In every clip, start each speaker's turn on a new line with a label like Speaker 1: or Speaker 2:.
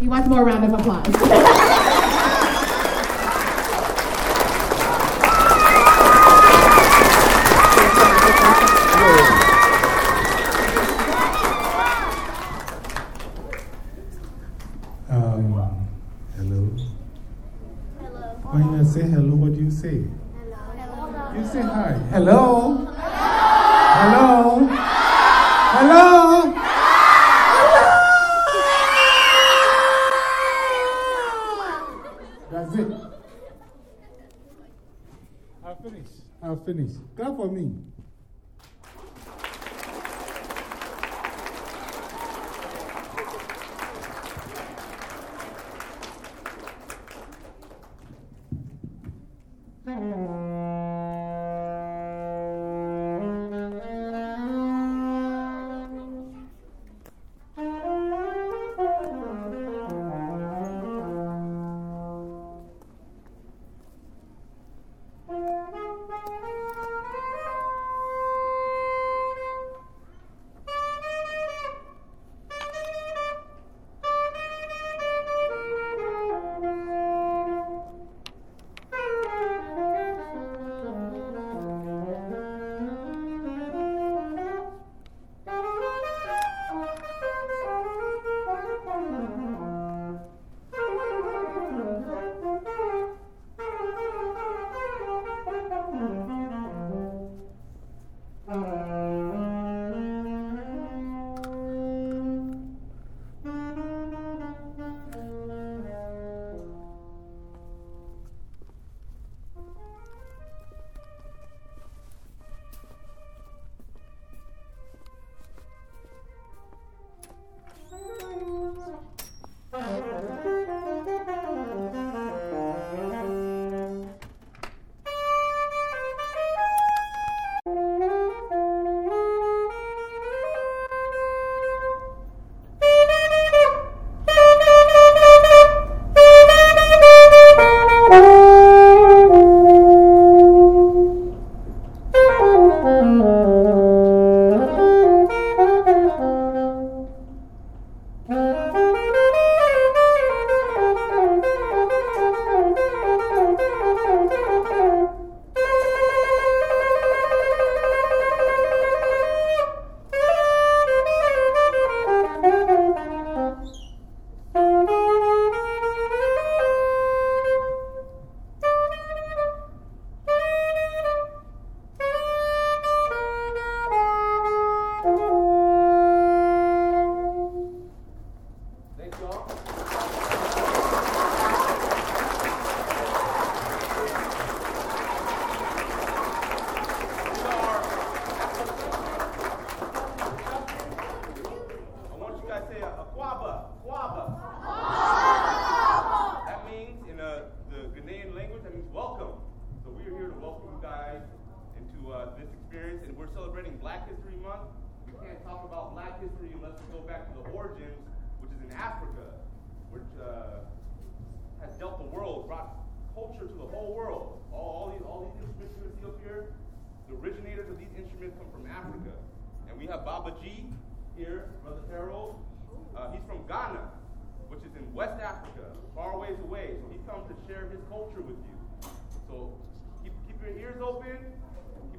Speaker 1: He wants more round of applause.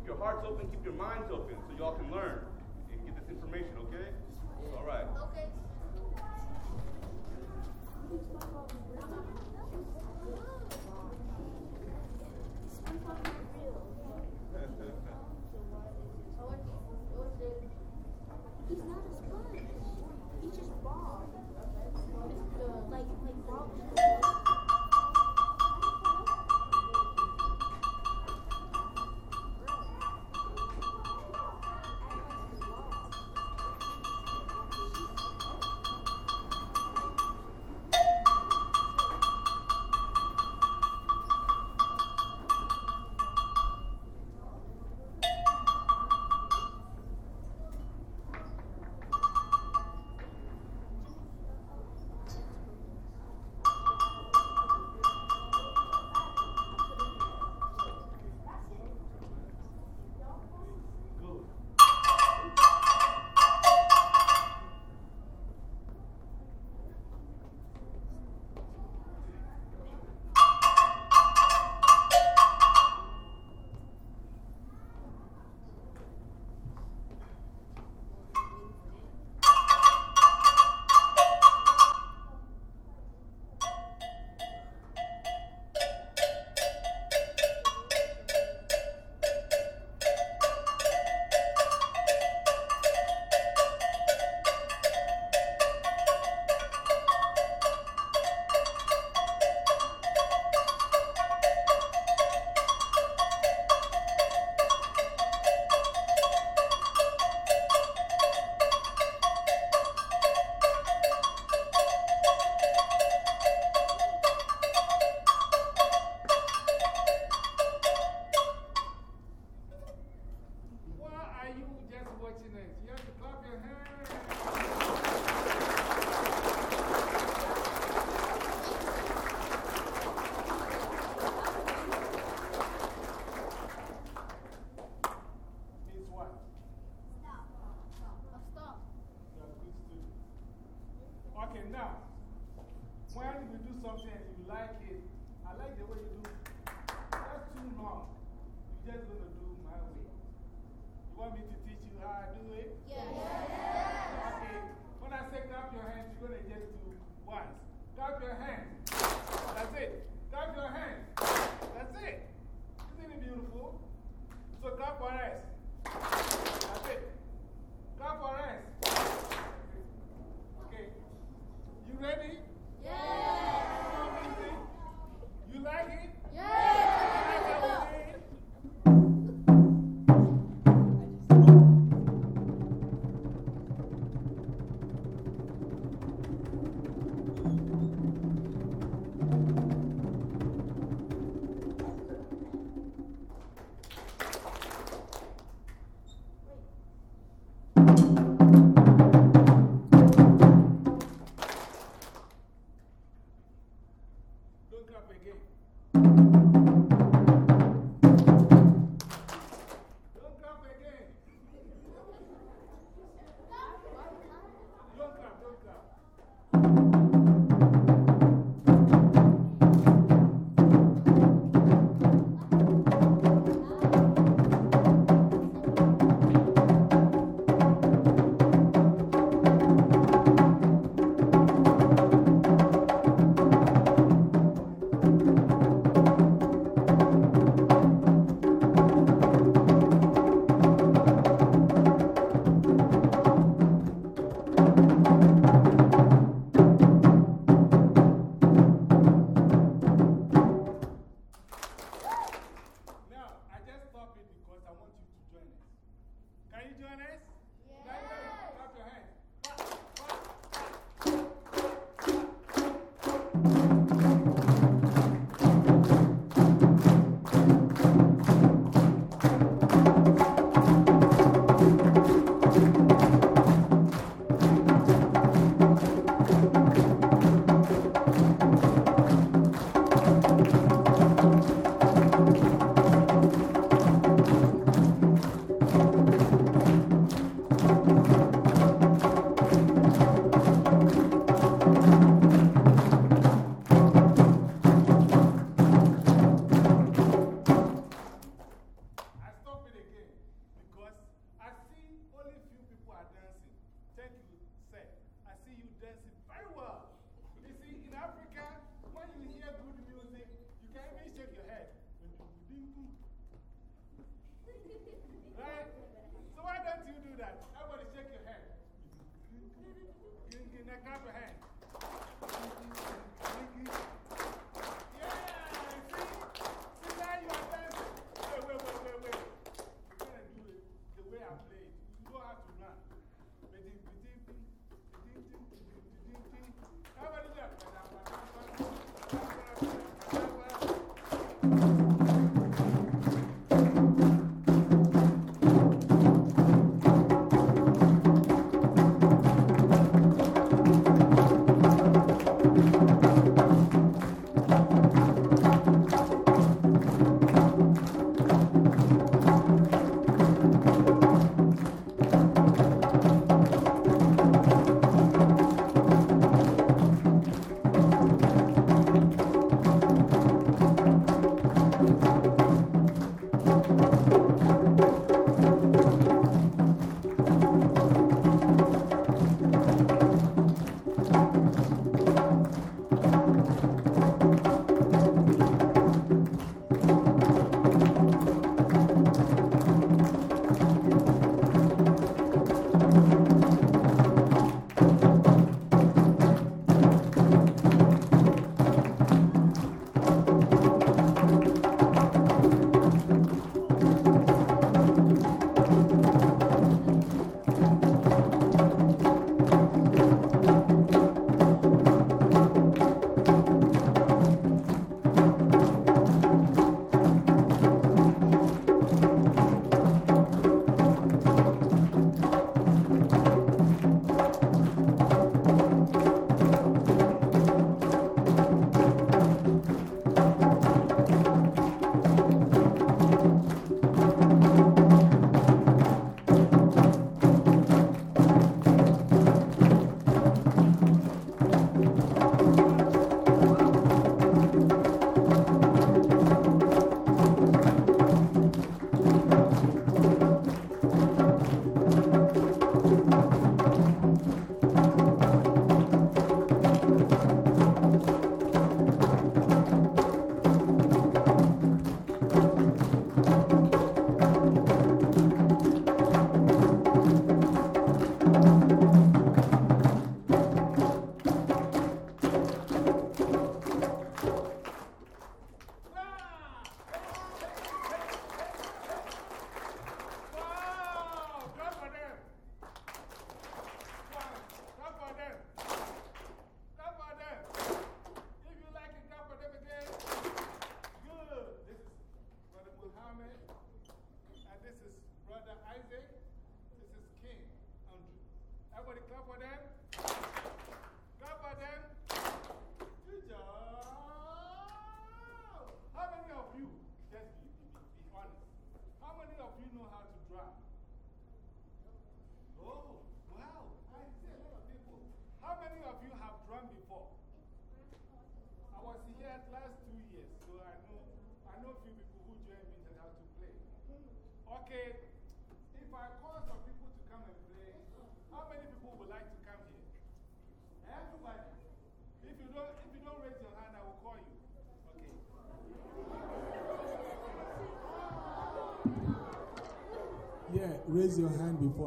Speaker 2: your hearts open, keep your minds open so y'all can
Speaker 3: learn and get this information, okay? All right. Okay. He's not a sponge. He's just like,
Speaker 2: like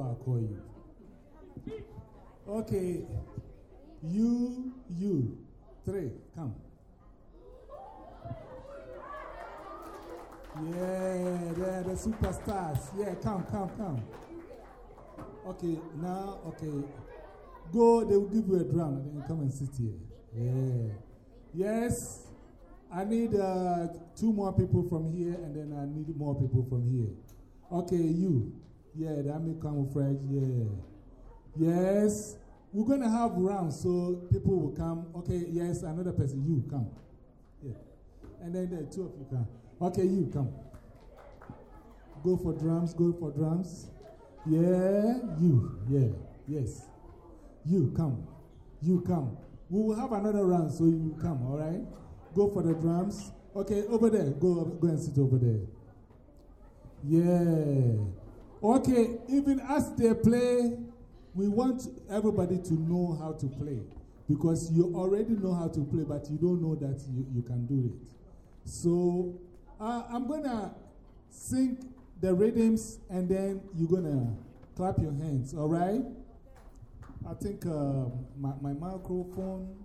Speaker 2: before I call you. Okay, you, you, three, come. Yeah, they're the superstars. Yeah, come, come, come. Okay, now, okay. Go, they will give you a drum and then come and sit here. Yeah. Yes, I need uh, two more people from here and then I need more people from here. Okay, you. Yeah, that may camouflage. Yeah. Yes. We're going to have rounds so people will come. Okay, yes, another person. You come. Yeah. And then the two of you come. Okay, you come. Go for drums, go for drums. Yeah, you. Yeah, yes. You come. You come. We will have another round, so you come, all right? Go for the drums. Okay, over there. Go, go and sit over there. Yeah. Okay, even as they play, we want everybody to know how to play. Because you already know how to play, but you don't know that you, you can do it. So uh, I'm going to sing the rhythms and then you're going to clap your hands, all right? I think uh, my, my microphone.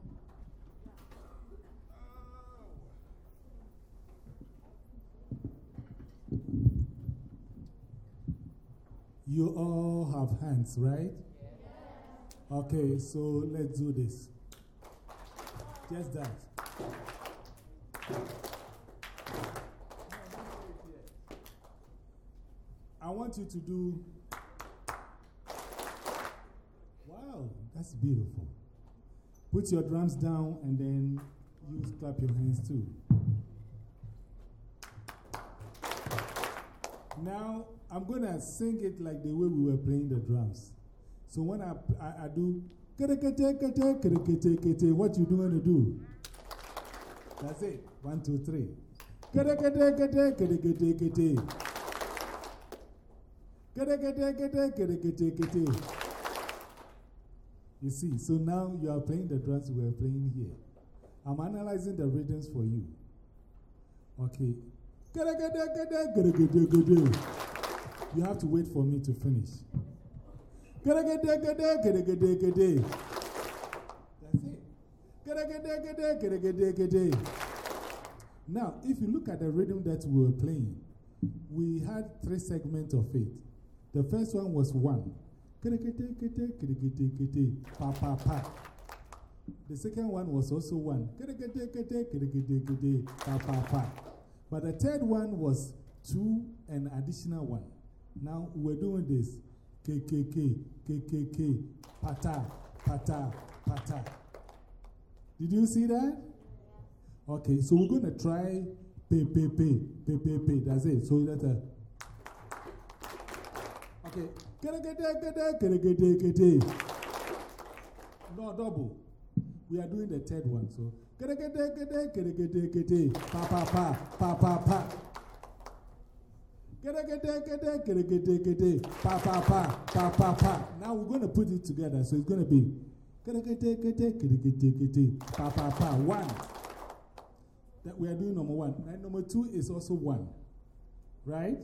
Speaker 2: You all have hands, right? Okay, so let's do this. Just that. I want you to do. Wow, that's beautiful. Put your drums down and then you clap your hands too. Now, I'm going to sing it like the way we were playing the drums. So when I, I, I do, what you doing to do? That's it. One, two, three. You see, so now you are playing the drums we are playing here. I'm analyzing the rhythms for you. Okay. You have to wait for me to finish. That's it. Now, if you look at the rhythm that we were playing, we had three segments of it. The first one was one. The second one was also one. But the third one was two and additional one. Now we're doing this. KKK, KKK, pata, pata, pata. Did you see that? Okay, so we're going to try pay, pay, pay, pay, pay, pay. That's it. So that's a. Okay. No, double. We are doing the third one. So. Pa, pa, pa, pa, pa, pa. Pa, pa, pa, pa, pa, pa. Now we're going to put it together. So it's going to be pa, pa, pa. One. That we are doing number one. And number two is also one. Right?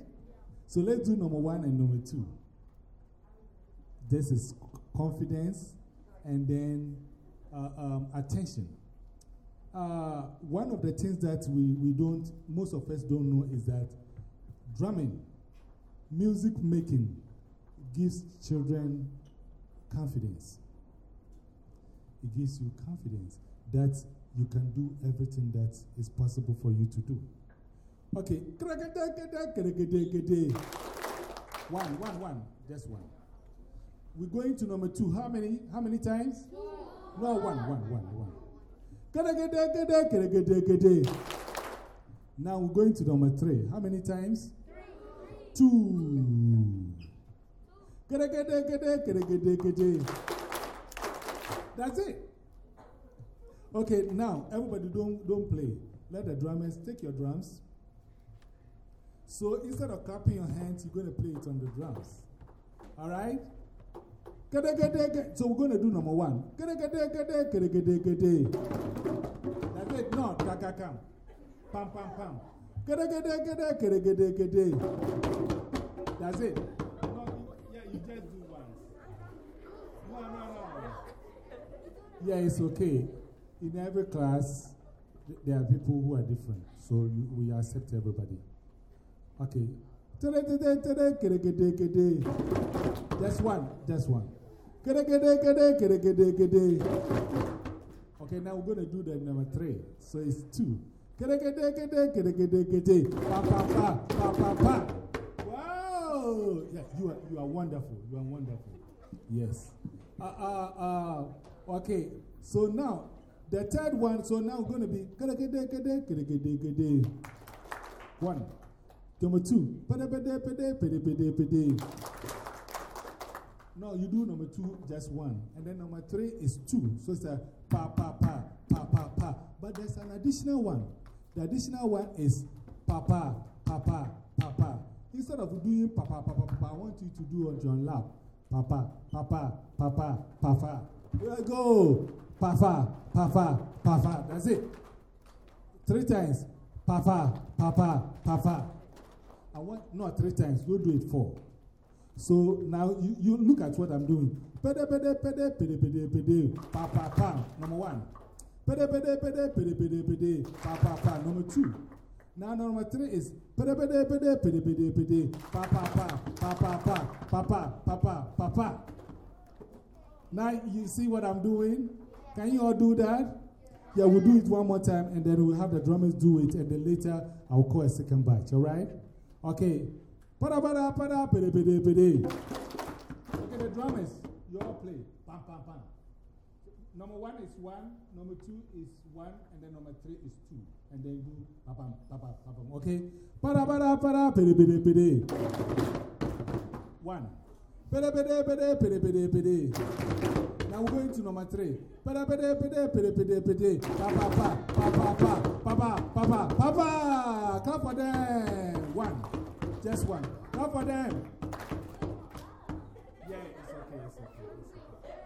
Speaker 2: So let's do number one and number two. This is confidence and then uh, um, attention. Uh, one of the things that we, we don't, most of us don't know is that drumming, music making, gives children confidence. It gives you confidence that you can do everything that is possible for you to do. Okay. One, one, one. Just one. we're going to number two. How many? How many times? No, one, one, one, one. Now we're going to number three. How many times? Two. Gada, gada, gada, gada, gada. That's it. Okay, now everybody don't, don't play. Let the drummers take your drums. So instead of clapping your hands, you're to play it on the drums. All right? Gada, gada, gada. So we're to do number one. Gada, gada, gada, gada, gada, gada. That's it. No, kam. Pam, pam, pam. That's it. No, yeah, you just do once. No, no, no. Yeah, it's okay. In every class, there are people who are different. So you, we accept everybody. Okay. Just one, just one. Okay, now we're going to do the number three. So it's two. Wow! Yeah, you are, you are wonderful. You are wonderful. Yes. Uh, uh, uh, okay, so now the third one, so now going to be. One. Number two. No, you do number two, just one. And then number three is two. So it's a pa, pa, pa, pa, pa, pa. But there's an additional one. The additional one is papa, papa, papa. Instead of doing papa, papa, papa, I want you to do on your Lap. Papa, papa, papa, papa. Here I go. Papa, papa, papa. That's it. Three times. Papa, papa, papa. I want, not three times. We'll do it four. So now you, you look at what I'm doing. Pede, pede, pede, pede, pede, pede. Papa pa. Number one. Pede, pede, pede, pede, pede, pede. Pa, pa, pa. Number two. Now number three is pede, pede, pede, pede, pede, pede. Pa, pa, pa. Pa, pa, pa. Pa, pa, pa, pa, pa, pa. Now you see what I'm doing? Can you all do that? Yeah, we'll do it one more time and then we'll have the drummers do it and then later I'll call a second batch, all right? Okay. Pada, pada, pada, pede, pede, pede. Okay, the drummers, you all play. Pam, pam, pam. Number one is one, number two is one, and then number three is two. And then you do papam, papam, papam, okay? Para, para, para, pere, pere, pere. One. Pere, pere, pere, pere, pere, pere. Now we're going to number three. Pere, pere, pere, pere, pere, pere. Papa, papa, papa, papa, papa, papa. Clap for them. One. Just one. Clap for them.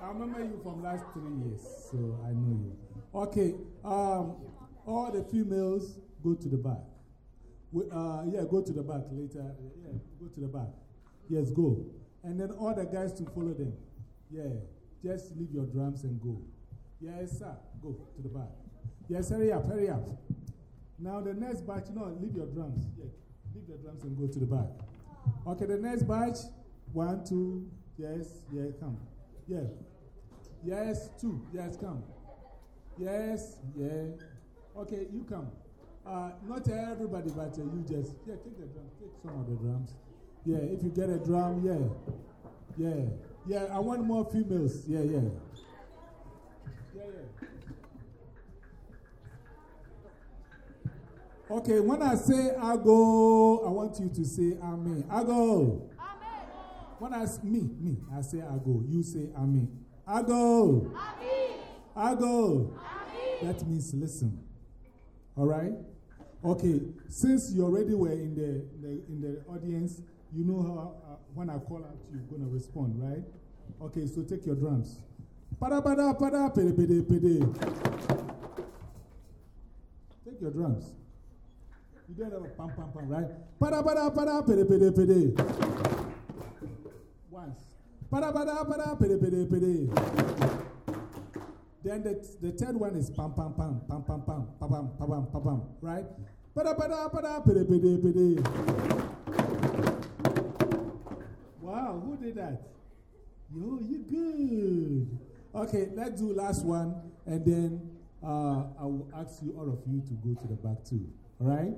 Speaker 2: I remember you from last three years, so I know you. Okay, um, all the females go to the back. We, uh, yeah, go to the back later. Yeah, go to the back. Yes, go. And then all the guys to follow them. Yeah, just leave your drums and go. Yes, sir. Go to the back. Yes, hurry up, hurry up. Now the next batch, no, leave your drums. Yeah, leave the drums and go to the back. Okay, the next batch. One, two, yes, yeah, come. Yeah. Yes, two, yes, come. Yes, yeah. Okay, you come. Uh, not everybody, but uh, you just, yeah, take the drum, take some of the drums. Yeah, if you get a drum, yeah. Yeah, yeah, I want more females. Yeah, yeah. Yeah, yeah. Okay, when I say I go, I want you to say Amen. I go.
Speaker 4: Amen.
Speaker 2: When I me, me, I say I go. You say Amen. I go. I go. That means listen. All right? Okay, since you already were in the, the, in the audience, you know how uh, when I call out, you're going to respond, right? Okay, so take your drums. Pada pada pada pede pede pede. Take your drums. You don't have a pam pam pam, right? Pada pada pada pede pede pede. Once. Then the, the third one is pam pam pam pam pam pam pam pam pam pam pam pam, right? Pada pada pada pede pede pede. Wow, who did that? Yo, you good. Okay, let's do last one, and then uh, I will ask you all of you to go to the back too. All right?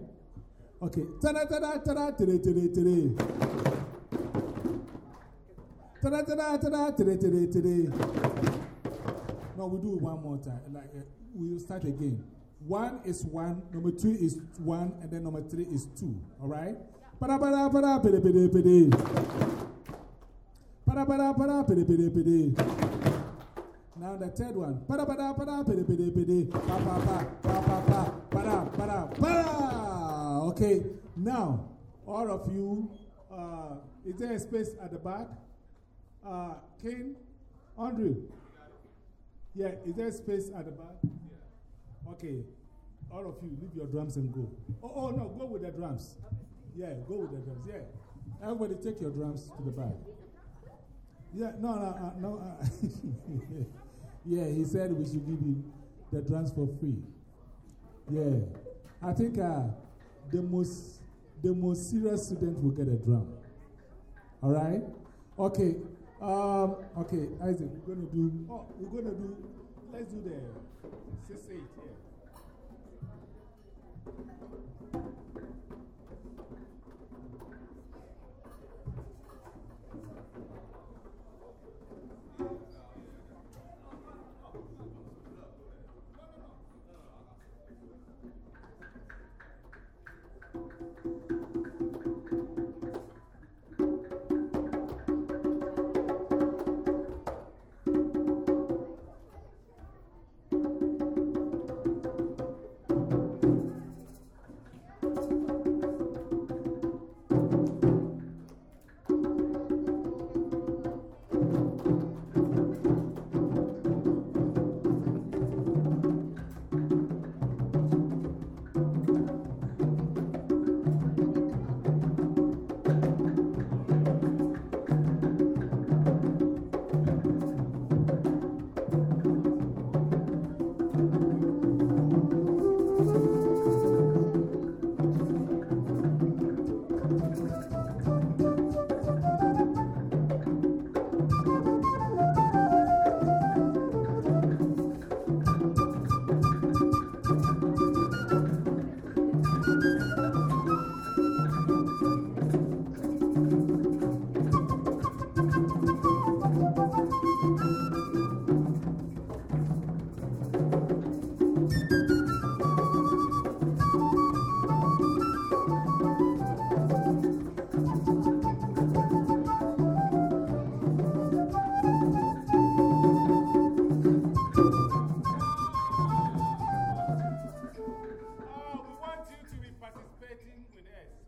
Speaker 2: Okay. Tada tada tada tada tada. Ta-da, ta-da, ta-da, today, today, today. No, we do it one more time. Like, uh, we'll start again. One is one, number two is one, and then number three is two. All right? Para, para, para, pede, pede, pede. Para, para, para, pede, pede, pede. Now the third one. Para, para, para, pede, pede, pede. Pa, pa, pa, pa, pa, pa, para, para, para. Okay, now, all of you, uh, is there a space at the back? Uh, King, Andrew. Yeah, is there space at the back? Okay, all of you, leave your drums and go. Oh, oh, no, go with the drums. Yeah, go with the drums. Yeah. Everybody take your drums to the back. Yeah, no, no, uh, no. Uh, yeah, he said we should give you the drums for free. Yeah. I think uh, the, most, the most serious student will get a drum. All right? Okay. Um, okay, Isaac, we're going to do, oh, we're going to do, let's do the 6 8 here. Now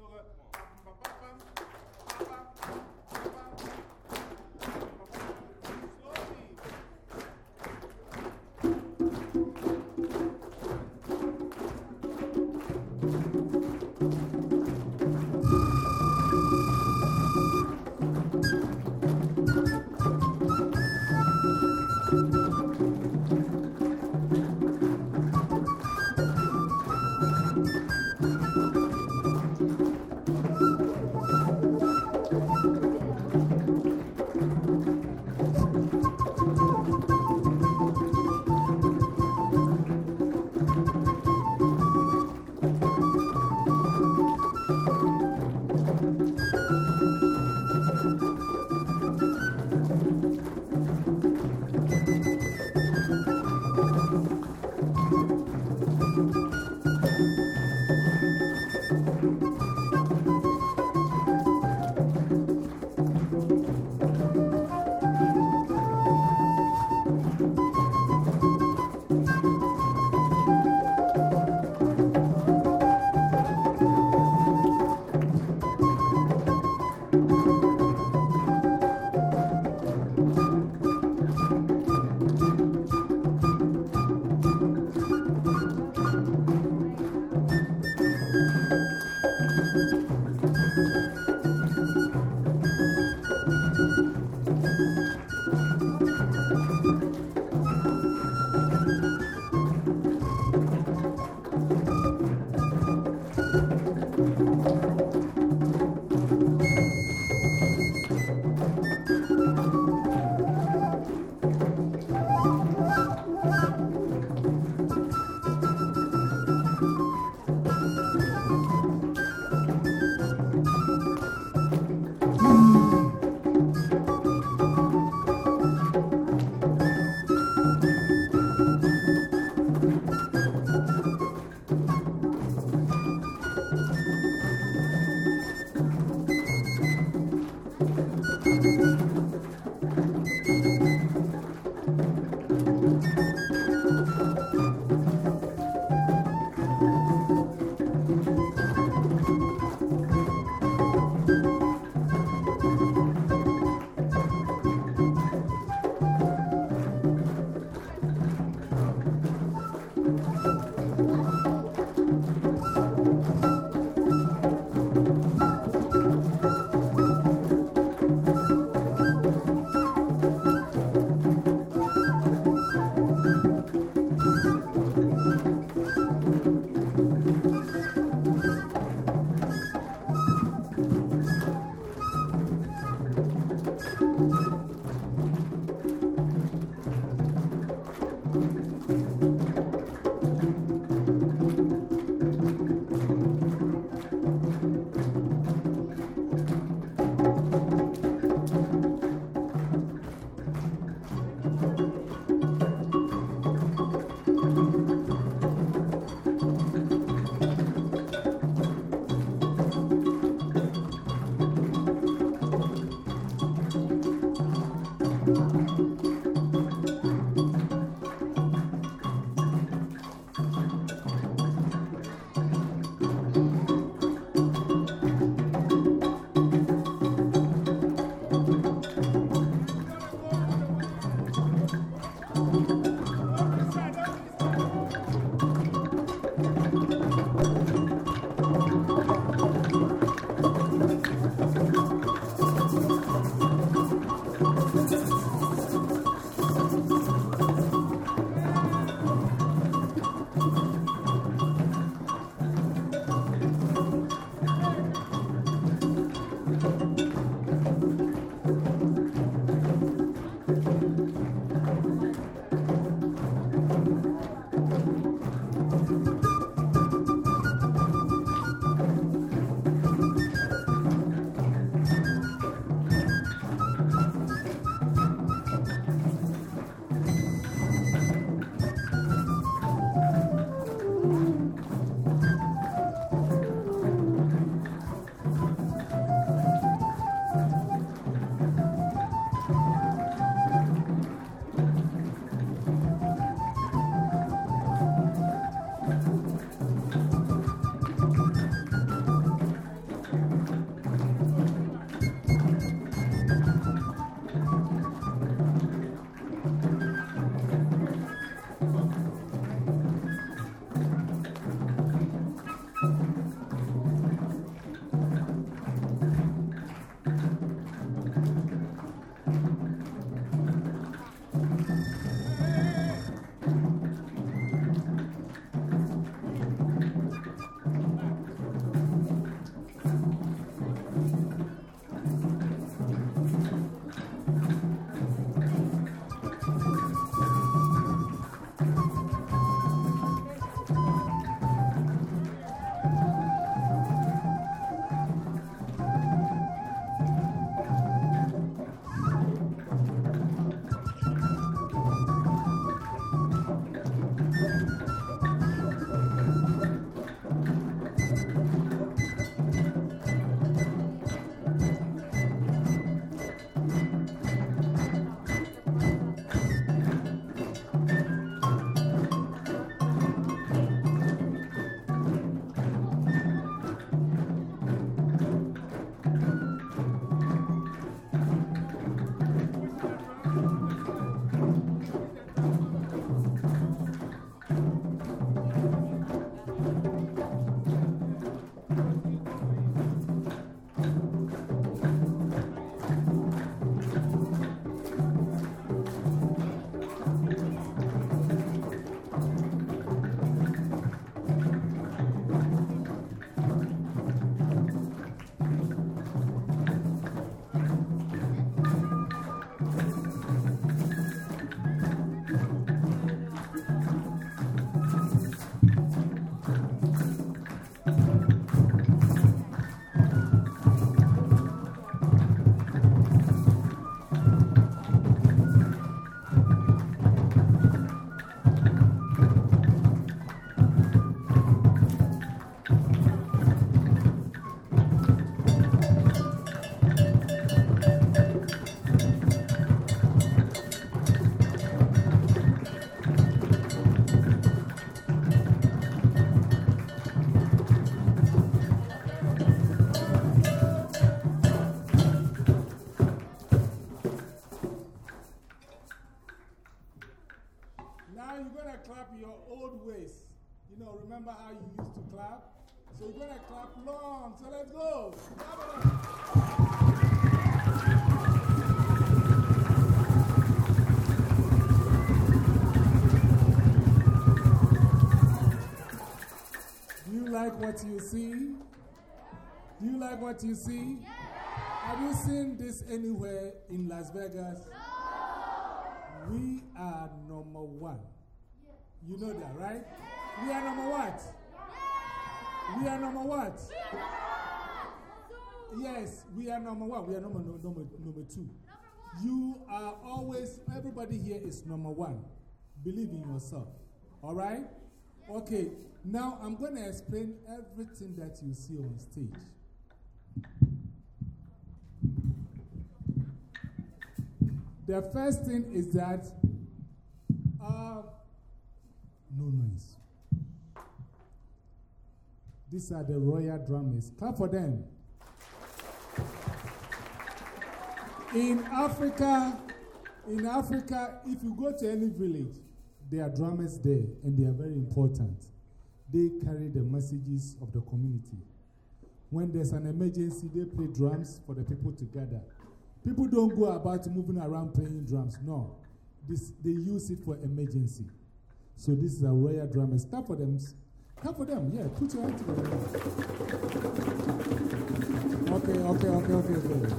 Speaker 2: pour. You're going to clap long. So let's go. Do you like what you see? Do you like what you see? Have you seen this anywhere in Las Vegas? We are number one. You know that, right? We are number what? We are number what? Yes, we are number one. We are number, number, number two. You are always, everybody here is number one. Believe in yourself. All right? Okay, now I'm going to explain everything that you see on stage. The first thing is that uh, no noise. These are the royal drummers. Clap for them. In Africa, in Africa, if you go to any village, there are drummers there, and they are very important. They carry the messages of the community. When there's an emergency, they play drums for the people to gather. People don't go about moving around playing drums. No. This, they use it for emergency. So this is a royal drummers. Clap for them. Clap for them. Yeah, put your hand together. Okay, okay, okay, okay, okay.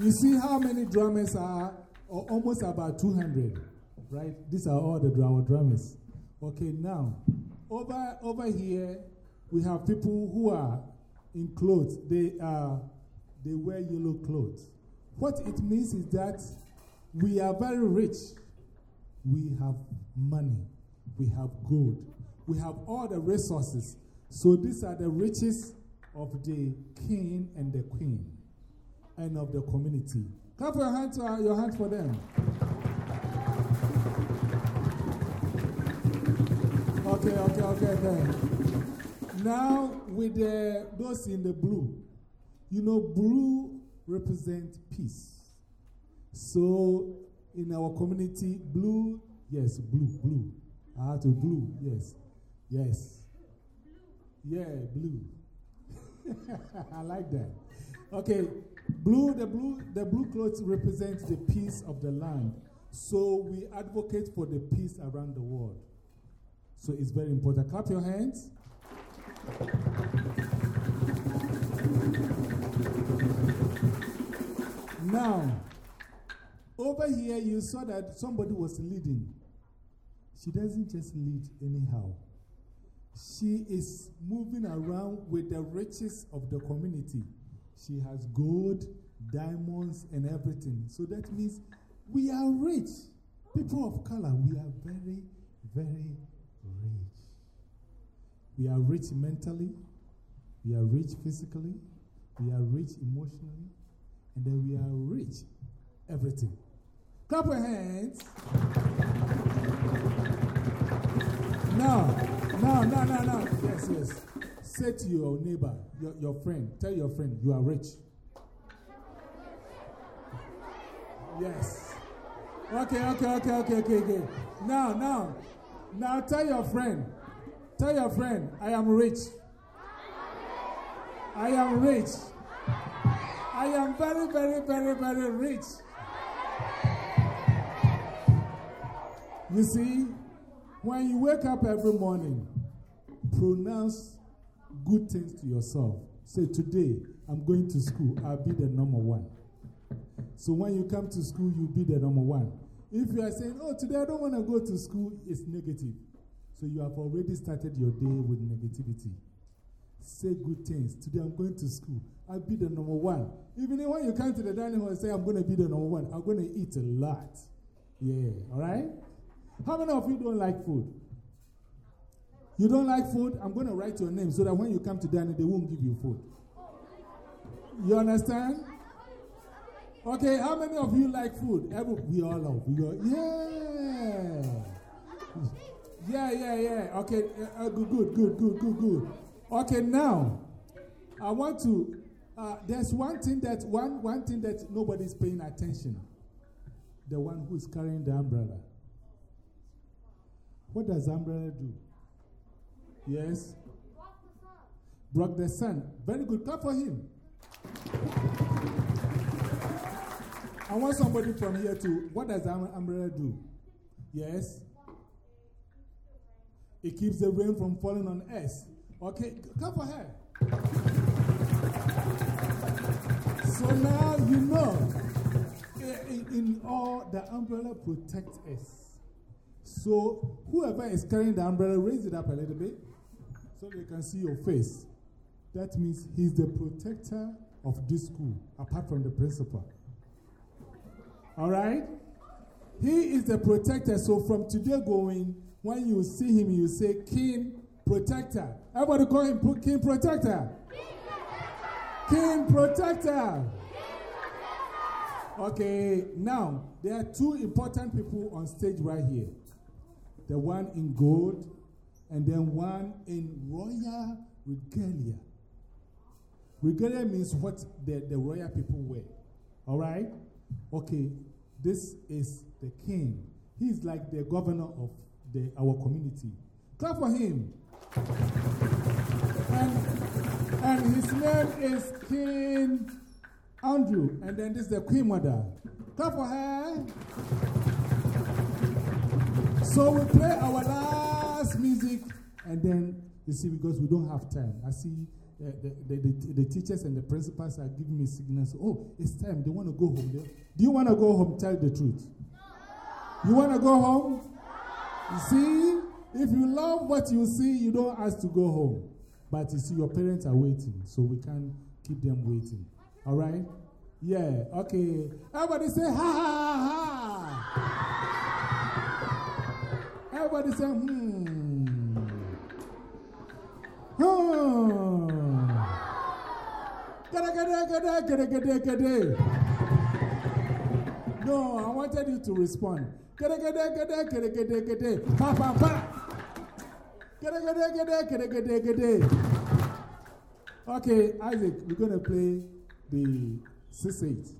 Speaker 2: You see how many drummers are? almost about 200, right? These are all the our drummers. Okay, now, over, over here, we have people who are in clothes. They, are, they wear yellow clothes. What it means is that we are very rich. We have money. We have gold. We have all the resources. So these are the riches of the king and the queen and of the community. Clap your hands, your hands for them. Okay, okay, okay, okay. Now, with the, those in the blue, you know, blue represent peace. So, in our community, blue, yes, blue, blue. I have to blue, yes, yes. Yeah, blue. I like that. Okay, blue, the blue, the blue clothes represent the peace of the land. So we advocate for the peace around the world. So it's very important. Clap your hands. Now, over here, you saw that somebody was leading. She doesn't just lead anyhow. She is moving around with the riches of the community. She has gold, diamonds, and everything. So that means we are rich. People of color, we are very, very rich. We are rich mentally, we are rich physically, we are rich emotionally, and then we are rich everything. Clap your hands. Now, now, now, now, now. Yes, yes. Say to your neighbor, your, your friend, tell your friend, you are rich. Yes. Okay, okay, okay, okay, okay, okay. Now, now, now tell your friend, tell your friend, I am rich. I am rich. I am very, very, very, very rich. You see, when you wake up every morning, pronounce good things to yourself. Say, Today, I'm going to school, I'll be the number one. So when you come to school, you'll be the number one. If you are saying, Oh, today I don't want to go to school, it's negative. So you have already started your day with negativity. Say good things. Today I'm going to school. I'll be the number one. Even when you come to the dining hall and say, I'm going to be the number one, I'm going to eat a lot. Yeah, all right? How many of you don't like food? You don't like food? I'm going to write your name so that when you come to dining, they won't give you food. You understand? Okay, how many of you like food? Every, we all love. We yeah. Yeah, yeah, yeah. Okay, uh, uh, good, good, good, good, good, good. Okay, now, I want to, uh, there's one thing that, one, one thing that nobody's paying attention. The one who's carrying the umbrella. What does umbrella do? Yes? Block the sun. Very good. Clap for him. I want somebody from here to. What does um, umbrella do? Yes? It keeps the rain from falling on us. Okay, clap for her. So now you know, in, in all, the umbrella protects us. So whoever is carrying the umbrella, raise it up a little bit so they can see your face. That means he's the protector of this school, apart from the principal. All right? He is the protector. So from today going, when you see him, you say, King Protector. Everybody call him King Protector. King Protector. Okay, now there are two important people on stage right here the one in gold and then one in royal regalia. Regalia means what the, the royal people wear. All right? Okay, this is the king. He's like the governor of the, our community. Clap for him. And, and his name is King Andrew. And then this is the Queen Mother. Clap for her. So we play our last music, and then you see, because we don't have time, I see uh, the, the, the, the, teachers and the principals are giving me signals. Oh, it's time. They want to go home. They, do you want to go home? Tell the truth. You want to go home? You see, if you love what you see, you don't ask to go home. But you see, your parents are waiting, so we can't keep them waiting. All right? Yeah, okay. Everybody say, ha ha ha. Everybody say, hmm. Hmm. Gada, gada, gada, gada, gada, gada. No, I wanted you to respond. Gada, gada, gada, gada, gada, gada. Pa, pa, pa. Gada, gada, gada, gada, gada, gada. Okay, Isaac, we're going to play the 6 8.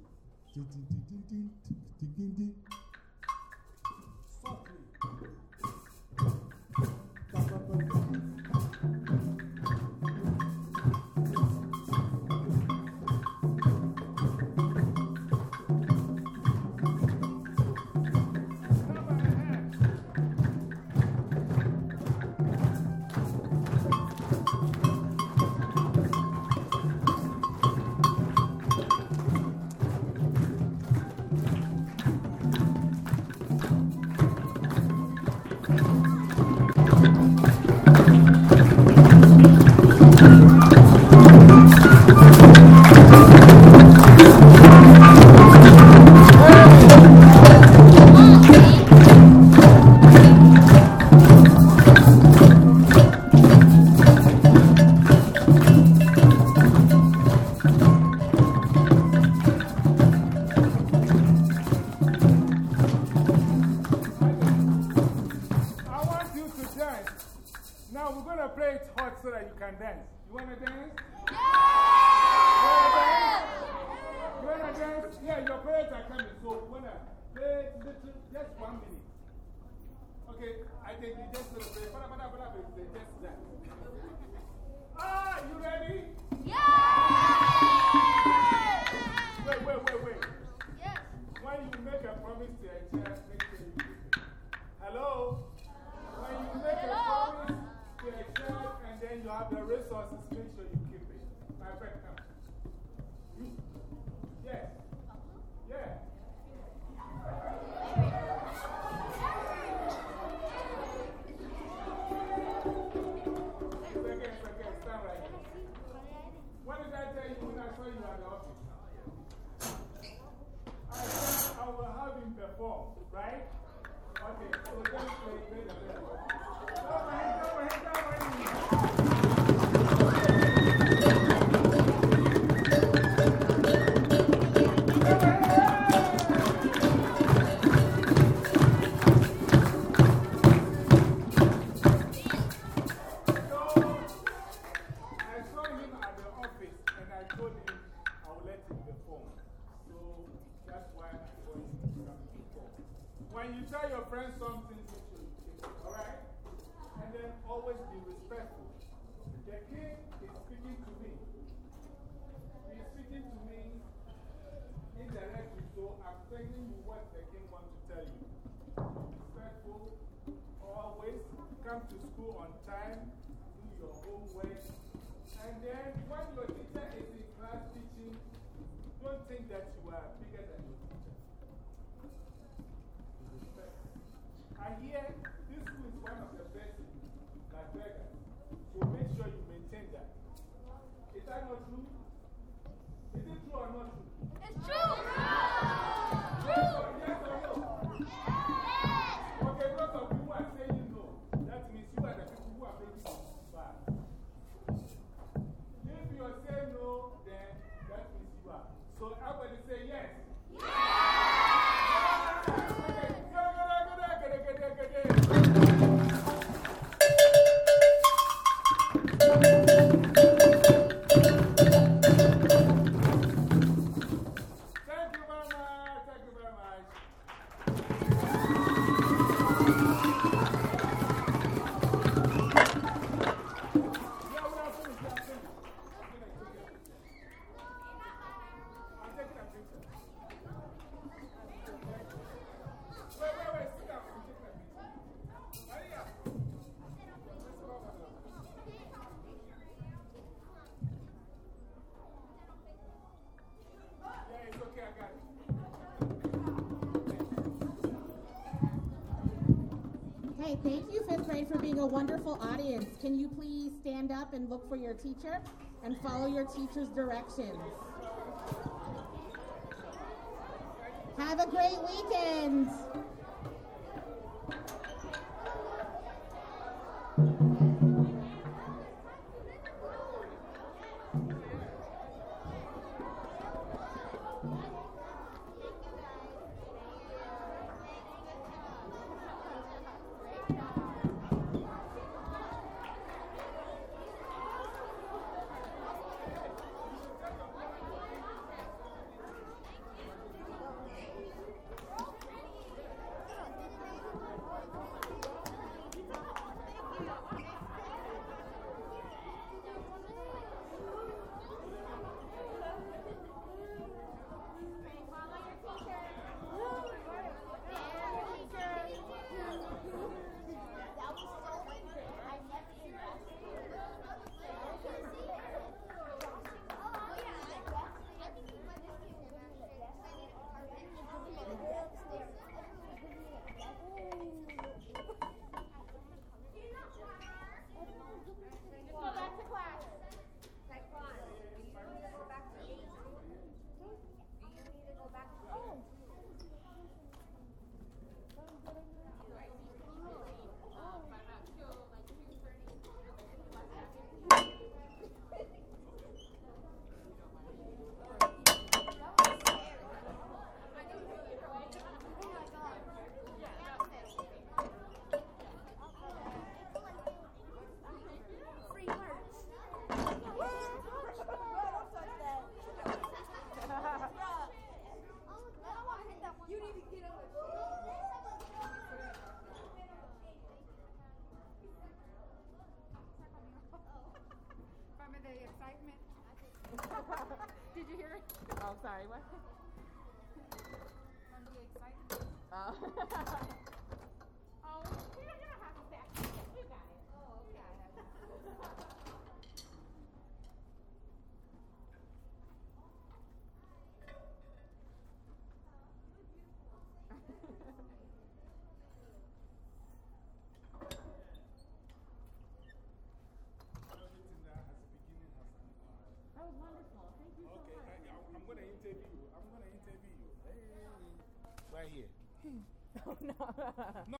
Speaker 3: When
Speaker 2: being a wonderful audience. Can you please stand up and look for your teacher and follow your teacher's directions? Have a great weekend. sorry, what? no. no.